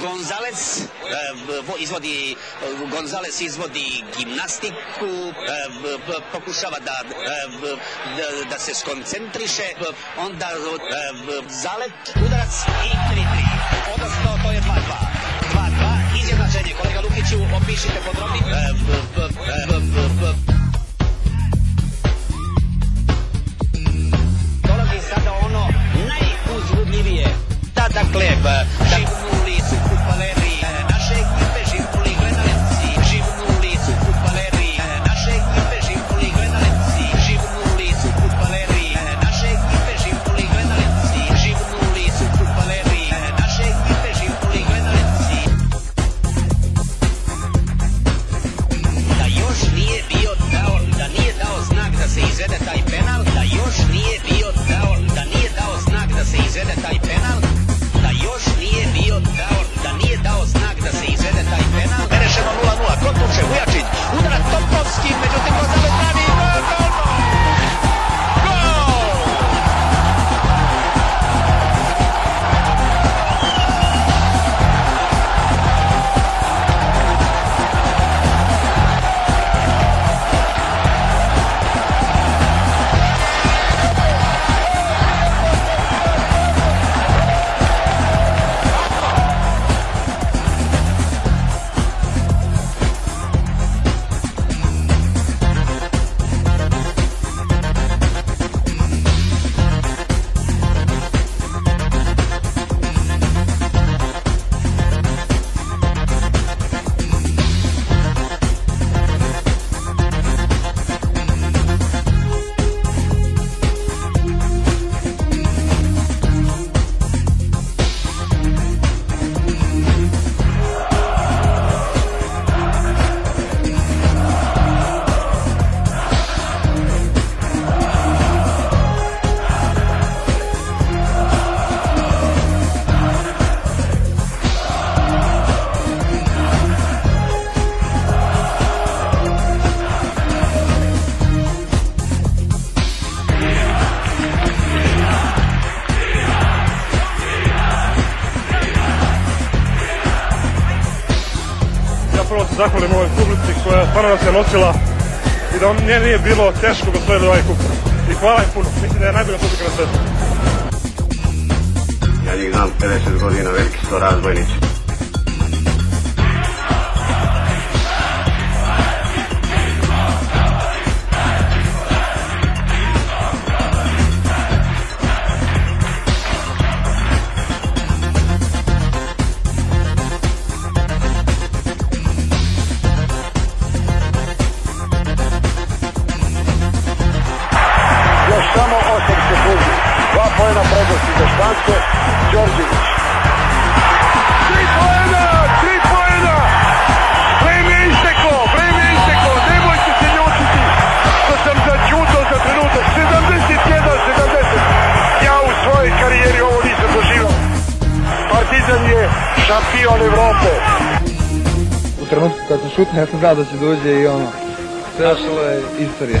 Gonzales e, izvodi Gonzales izvodi gimnastiku, e, pokušava da, da, se skoncentriše, onda zalet, udarac i 3-3. Odnosno, to je 2-2. 2-2, izjednačenje. Kolega Lukiću, opišite podrobni. Zahvalim ovoj publici koja stvarno nas je nosila i da nje nije bilo teško osvojili ovaj kup. I hvala im puno, mislim da je najbolja publika na svetu. Ja njih znam 50 godina, veliki su to razbojnici. Španske. Đorđević. Tri pojena! Tri pojena! Vreme isteklo! Vreme isteklo! Nemojte se ljutiti što sam začutao za trenutak. 71-70. Ja u svojoj karijeri ovo nisam doživao. Partizan je šampion Evrope. u trenutku kad sam šutno, ja sam znao da će dođe i ono, ostalo je istorija.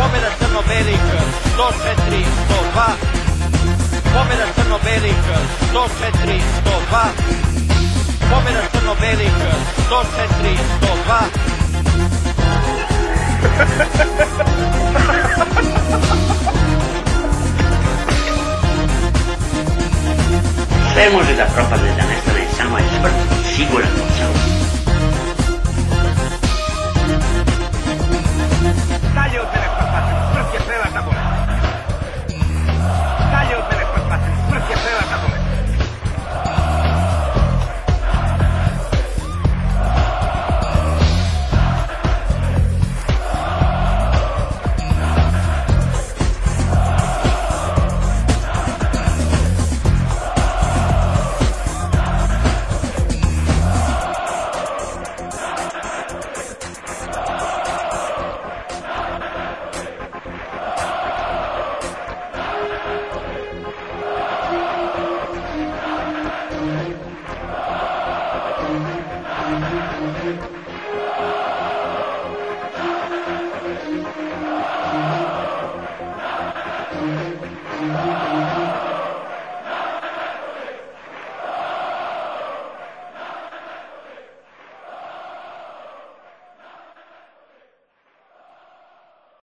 Pobjeda Crno-belih 104, 102. Pobjeda Crno-belih 104, 102. Pobjeda Crno-belih 104, 102. Sve može da propadne, da nestane, samo je smrt siguran